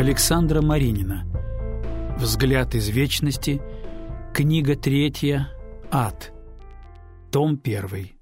Александра Маринина. Взгляд из вечности. Книга третья. Ад. Том первый.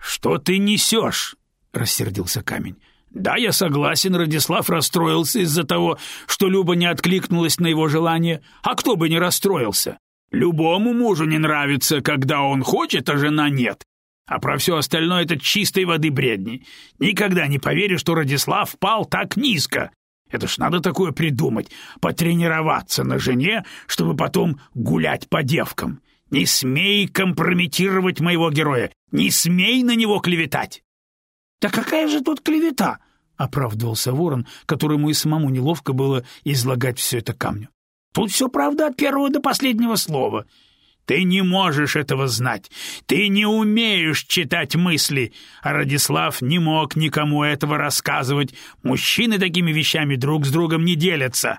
Что ты несешь? рассердился камень. Да, я согласен, Радислав расстроился из-за того, что Люба не откликнулась на его желание. А кто бы не расстроился? Любому мужу не нравится, когда он хочет, а жена нет. А про все остальное это чистой воды бредни. Никогда не поверю, что Радислав пал так низко. Это ж надо такое придумать, потренироваться на жене, чтобы потом гулять по девкам. Не смей компрометировать моего героя, не смей на него клеветать. Да какая же тут клевета? оправдывался Ворон, которому и самому неловко было излагать все это камню. Тут все правда от первого до последнего слова. Ты не можешь этого знать. Ты не умеешь читать мысли. А Радислав не мог никому этого рассказывать. Мужчины такими вещами друг с другом не делятся.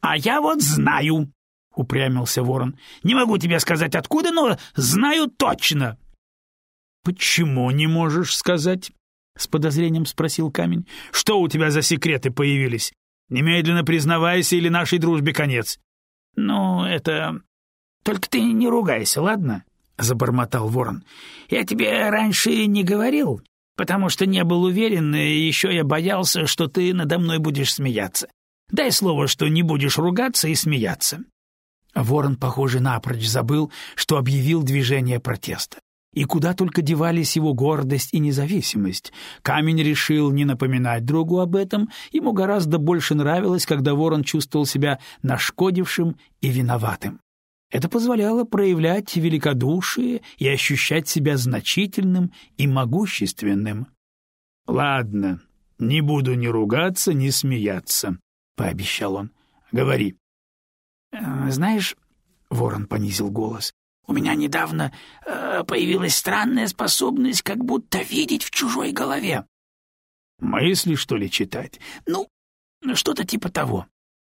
А я вот знаю, упрямился Ворон. Не могу тебе сказать откуда, но знаю точно. Почему не можешь сказать? с подозрением спросил Камень. Что у тебя за секреты появились? Немедленно признавайся, или нашей дружбе конец. Ну, это только ты не ругайся, ладно? забормотал Ворон. Я тебе раньше не говорил, потому что не был уверен, и еще я боялся, что ты надо мной будешь смеяться. Дай слово, что не будешь ругаться и смеяться. Ворон, похоже, напрочь забыл, что объявил движение протеста. И куда только девались его гордость и независимость. Камень решил не напоминать другу об этом, ему гораздо больше нравилось, когда ворон чувствовал себя нашкодившим и виноватым. Это позволяло проявлять великодушие и ощущать себя значительным и могущественным. — Ладно, не буду ни ругаться, ни смеяться, — пообещал он. — Говори. «Э, — Знаешь, — ворон понизил голос, — у меня недавно э, появилась странная способность как будто видеть в чужой голове. — Мысли, что ли, читать? — Ну, что-то типа того.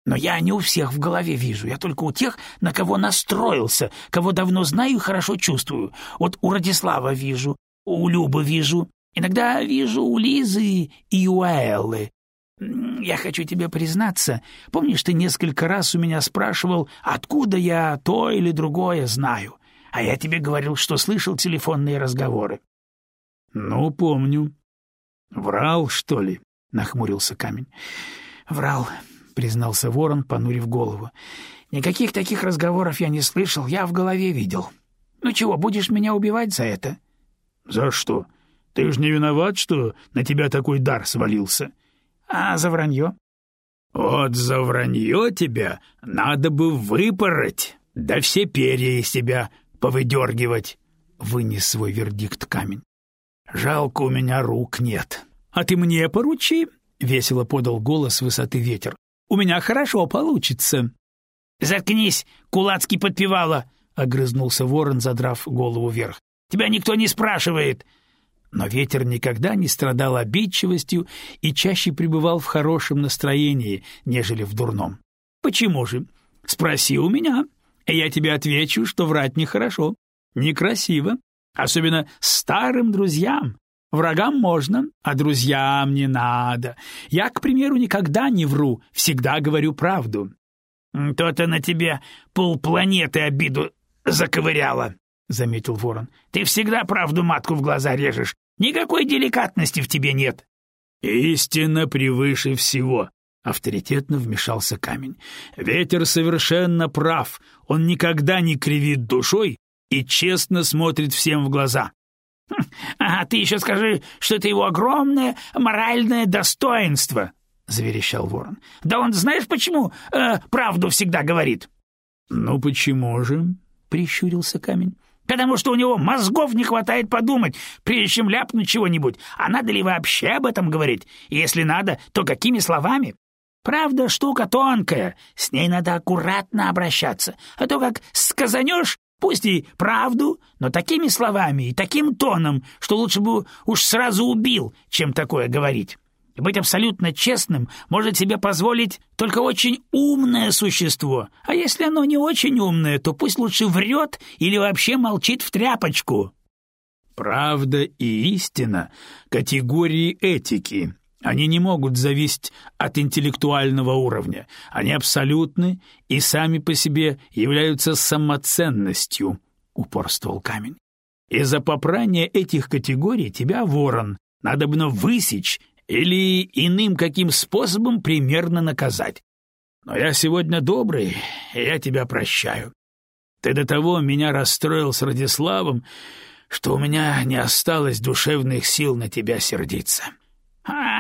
Но я не у всех в голове вижу, я только у тех, на кого настроился, кого давно знаю и хорошо чувствую. Вот у Радислава вижу, у Любы вижу, иногда вижу у Лизы и у Аэллы. Я хочу тебе признаться, помнишь, ты несколько раз у меня спрашивал, откуда я то или другое знаю, а я тебе говорил, что слышал телефонные разговоры. — Ну, помню. — Врал, что ли? — нахмурился камень. — Врал, — признался ворон, понурив голову. «Никаких таких разговоров я не слышал, я в голове видел. Ну чего, будешь меня убивать за это?» «За что? Ты ж не виноват, что на тебя такой дар свалился?» «А за вранье?» «Вот за вранье тебя надо бы выпороть, да все перья из тебя повыдергивать», — вынес свой вердикт камень. «Жалко, у меня рук нет». «А ты мне поручи», — весело подал голос высоты ветер. У меня хорошо получится. Заткнись, кулацкий подпевала, огрызнулся ворон, задрав голову вверх. Тебя никто не спрашивает. Но ветер никогда не страдал обидчивостью и чаще пребывал в хорошем настроении, нежели в дурном. Почему же? Спроси у меня, и я тебе отвечу, что врать нехорошо, некрасиво, особенно старым друзьям. Врагам можно, а друзьям не надо. Я, к примеру, никогда не вру, всегда говорю правду. То-то на тебе полпланеты обиду заковыряло, заметил Ворон. Ты всегда правду матку в глаза режешь. Никакой деликатности в тебе нет. Истина превыше всего, авторитетно вмешался камень. Ветер совершенно прав. Он никогда не кривит душой и честно смотрит всем в глаза. А ты еще скажи, что это его огромное моральное достоинство, заверещал Ворон. Да он знаешь почему э, правду всегда говорит? Ну почему же? прищурился камень. Потому что у него мозгов не хватает подумать, прежде чем ляпнуть чего-нибудь. А надо ли вообще об этом говорить? Если надо, то какими словами? Правда, штука тонкая, с ней надо аккуратно обращаться, а то как сказанешь, Пусть и правду, но такими словами и таким тоном, что лучше бы уж сразу убил, чем такое говорить. Быть абсолютно честным может себе позволить только очень умное существо, а если оно не очень умное, то пусть лучше врет или вообще молчит в тряпочку. Правда и истина — категории этики, — Они не могут зависеть от интеллектуального уровня. Они абсолютны и сами по себе являются самоценностью, — упорствовал камень. Из-за попрания этих категорий тебя, ворон, надо бы высечь или иным каким способом примерно наказать. Но я сегодня добрый, и я тебя прощаю. Ты до того меня расстроил с Радиславом, что у меня не осталось душевных сил на тебя сердиться.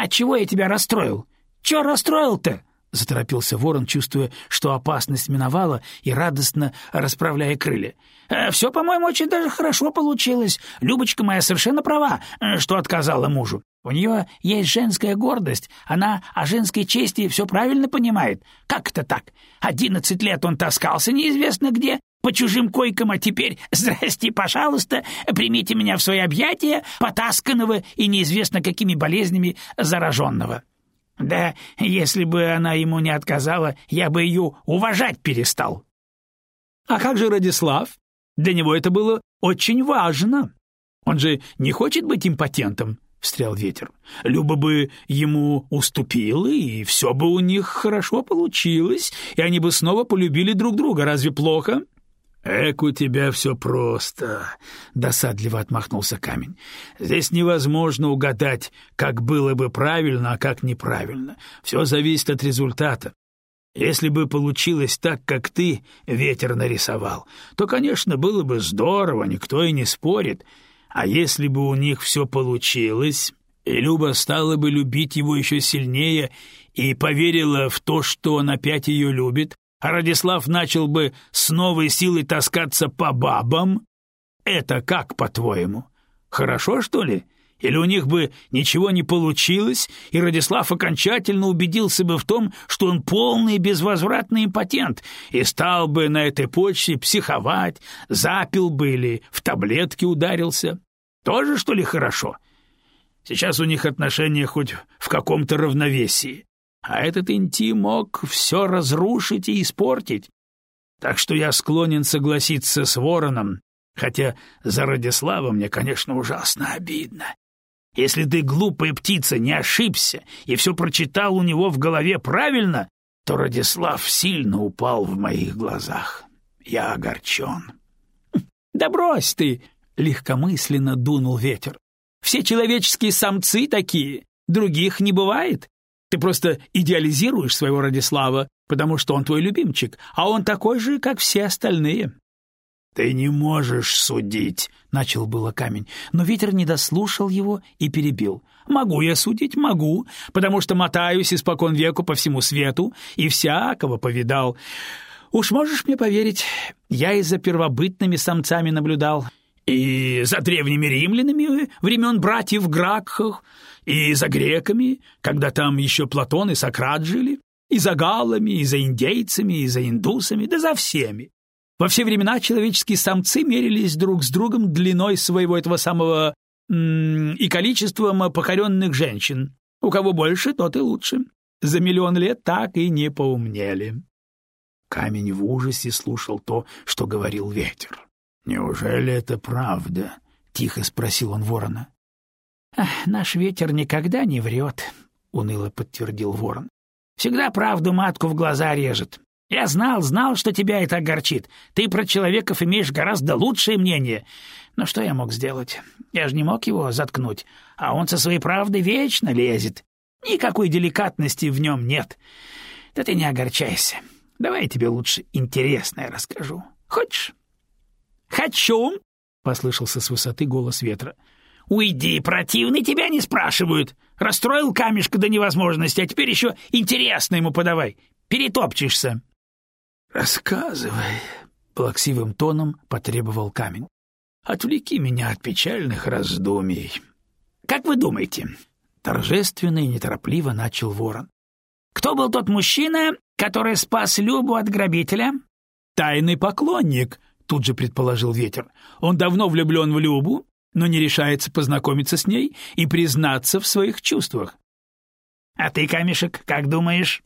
А чего я тебя расстроил? Чего расстроил-то? заторопился ворон, чувствуя, что опасность миновала, и радостно расправляя крылья. «Э, «Все, по-моему, очень даже хорошо получилось. Любочка моя совершенно права, э, что отказала мужу. У нее есть женская гордость, она о женской чести все правильно понимает. Как это так? Одиннадцать лет он таскался неизвестно где, по чужим койкам, а теперь, здрасте, пожалуйста, примите меня в свои объятия, потасканного и неизвестно какими болезнями зараженного. Да, если бы она ему не отказала, я бы ее уважать перестал. А как же Радислав? Для него это было очень важно. Он же не хочет быть импотентом, встрял ветер. Люба бы ему уступила, и все бы у них хорошо получилось, и они бы снова полюбили друг друга. Разве плохо? «Эк, у тебя все просто», — досадливо отмахнулся камень. «Здесь невозможно угадать, как было бы правильно, а как неправильно. Все зависит от результата. Если бы получилось так, как ты, ветер нарисовал, то, конечно, было бы здорово, никто и не спорит. А если бы у них все получилось, и Люба стала бы любить его еще сильнее и поверила в то, что он опять ее любит, а Радислав начал бы с новой силой таскаться по бабам, это как, по-твоему? Хорошо, что ли? Или у них бы ничего не получилось, и Радислав окончательно убедился бы в том, что он полный безвозвратный импотент, и стал бы на этой почве психовать, запил бы или в таблетки ударился? Тоже, что ли, хорошо? Сейчас у них отношения хоть в каком-то равновесии а этот интим мог все разрушить и испортить. Так что я склонен согласиться с Вороном, хотя за Радислава мне, конечно, ужасно обидно. Если ты, глупая птица, не ошибся и все прочитал у него в голове правильно, то Радислав сильно упал в моих глазах. Я огорчен. — Да брось ты! — легкомысленно дунул ветер. — Все человеческие самцы такие, других не бывает. Ты просто идеализируешь своего Радислава, потому что он твой любимчик, а он такой же, как все остальные. Ты не можешь судить, начал было камень, но ветер не дослушал его и перебил. Могу я судить, могу, потому что мотаюсь испокон веку по всему свету и всякого повидал. Уж можешь мне поверить, я и за первобытными самцами наблюдал, и за древними римлянами времен братьев Гракхов, и за греками, когда там еще Платон и Сократ жили, и за галлами, и за индейцами, и за индусами, да за всеми. Во все времена человеческие самцы мерились друг с другом длиной своего этого самого и количеством покоренных женщин. У кого больше, тот и лучше. За миллион лет так и не поумнели. Камень в ужасе слушал то, что говорил ветер. «Неужели это правда?» — тихо спросил он ворона. «Наш ветер никогда не врет», — уныло подтвердил ворон. «Всегда правду матку в глаза режет. Я знал, знал, что тебя это огорчит. Ты про человеков имеешь гораздо лучшее мнение. Но что я мог сделать? Я же не мог его заткнуть, а он со своей правдой вечно лезет. Никакой деликатности в нем нет. Да ты не огорчайся. Давай я тебе лучше интересное расскажу. Хочешь?» «Хочу!» — послышался с высоты голос ветра. «Уйди, противный, тебя не спрашивают. Расстроил камешка до невозможности, а теперь еще интересно ему подавай. Перетопчешься». «Рассказывай», — плаксивым тоном потребовал камень. «Отвлеки меня от печальных раздумий». «Как вы думаете?» — торжественно и неторопливо начал ворон. «Кто был тот мужчина, который спас Любу от грабителя?» «Тайный поклонник», тут же предположил ветер. Он давно влюблен в Любу, но не решается познакомиться с ней и признаться в своих чувствах. А ты, камешек, как думаешь?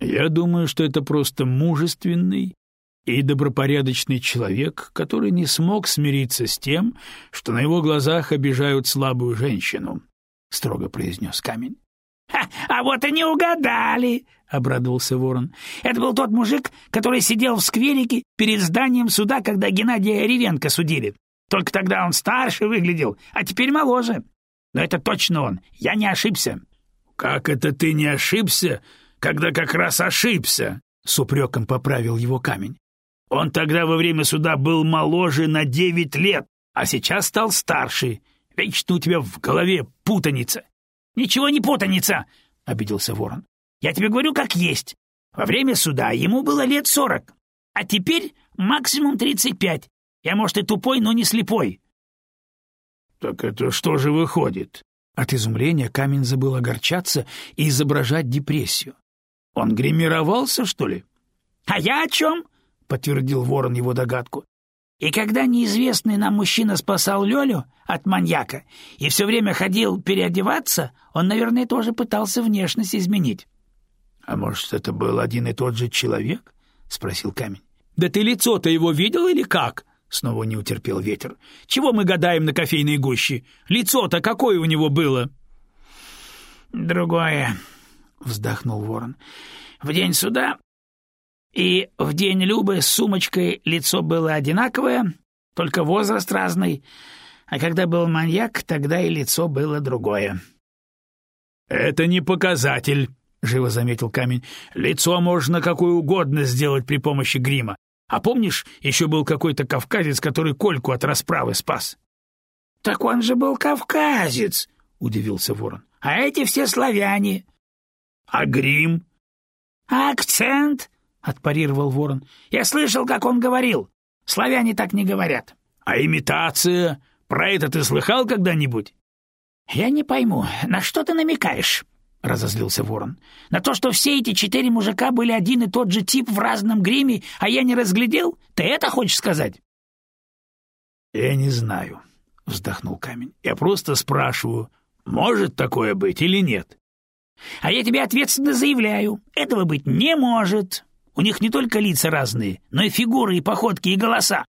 Я думаю, что это просто мужественный и добропорядочный человек, который не смог смириться с тем, что на его глазах обижают слабую женщину, строго произнес камень. А вот и не угадали!» — обрадовался ворон. «Это был тот мужик, который сидел в скверике перед зданием суда, когда Геннадия Ревенко судили. Только тогда он старше выглядел, а теперь моложе. Но это точно он, я не ошибся». «Как это ты не ошибся, когда как раз ошибся?» — с упреком поправил его камень. «Он тогда во время суда был моложе на девять лет, а сейчас стал старше. Вечно у тебя в голове путаница». «Ничего не путаница!» — обиделся ворон. «Я тебе говорю, как есть. Во время суда ему было лет сорок, а теперь максимум тридцать пять. Я, может, и тупой, но не слепой». «Так это что же выходит?» От изумления камень забыл огорчаться и изображать депрессию. «Он гримировался, что ли?» «А я о чем?» — подтвердил ворон его догадку. И когда неизвестный нам мужчина спасал Лёлю от маньяка и все время ходил переодеваться, он, наверное, тоже пытался внешность изменить. — А может, это был один и тот же человек? — спросил камень. — Да ты лицо-то его видел или как? — снова не утерпел ветер. — Чего мы гадаем на кофейной гуще? Лицо-то какое у него было? — Другое, — вздохнул ворон. — В день суда и в день Любы с сумочкой лицо было одинаковое, только возраст разный, а когда был маньяк, тогда и лицо было другое. «Это не показатель», — живо заметил камень. «Лицо можно какое угодно сделать при помощи грима. А помнишь, еще был какой-то кавказец, который Кольку от расправы спас?» «Так он же был кавказец», — удивился ворон. «А эти все славяне». «А грим?» «А акцент?» — отпарировал ворон. «Я слышал, как он говорил. Славяне так не говорят». «А имитация? Про это ты слыхал когда-нибудь?» «Я не пойму, на что ты намекаешь?» — разозлился ворон. «На то, что все эти четыре мужика были один и тот же тип в разном гриме, а я не разглядел? Ты это хочешь сказать?» «Я не знаю», — вздохнул камень. «Я просто спрашиваю, может такое быть или нет?» «А я тебе ответственно заявляю, этого быть не может!» У них не только лица разные, но и фигуры, и походки, и голоса.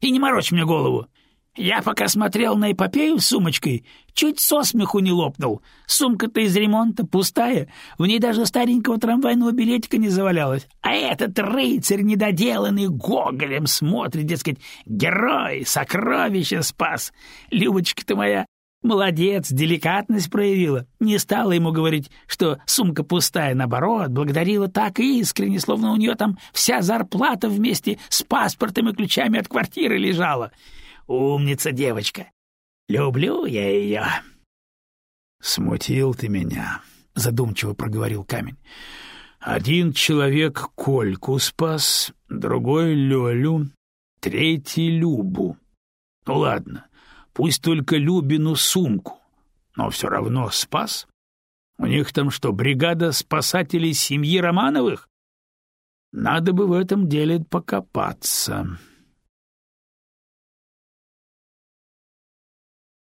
И не морочь мне голову. Я пока смотрел на эпопею с сумочкой, чуть со смеху не лопнул. Сумка-то из ремонта пустая, в ней даже старенького трамвайного билетика не завалялось. А этот рыцарь недоделанный гоголем смотрит, дескать, герой, сокровище спас. Любочка-то моя, Молодец, деликатность проявила. Не стала ему говорить, что сумка пустая, наоборот, благодарила так искренне, словно у нее там вся зарплата вместе с паспортом и ключами от квартиры лежала. Умница девочка. Люблю я ее. Смутил ты меня, задумчиво проговорил камень. Один человек Кольку спас, другой Лёлю, третий Любу. Ну ладно, Пусть только Любину сумку, но все равно спас. У них там что, бригада спасателей семьи Романовых? Надо бы в этом деле покопаться.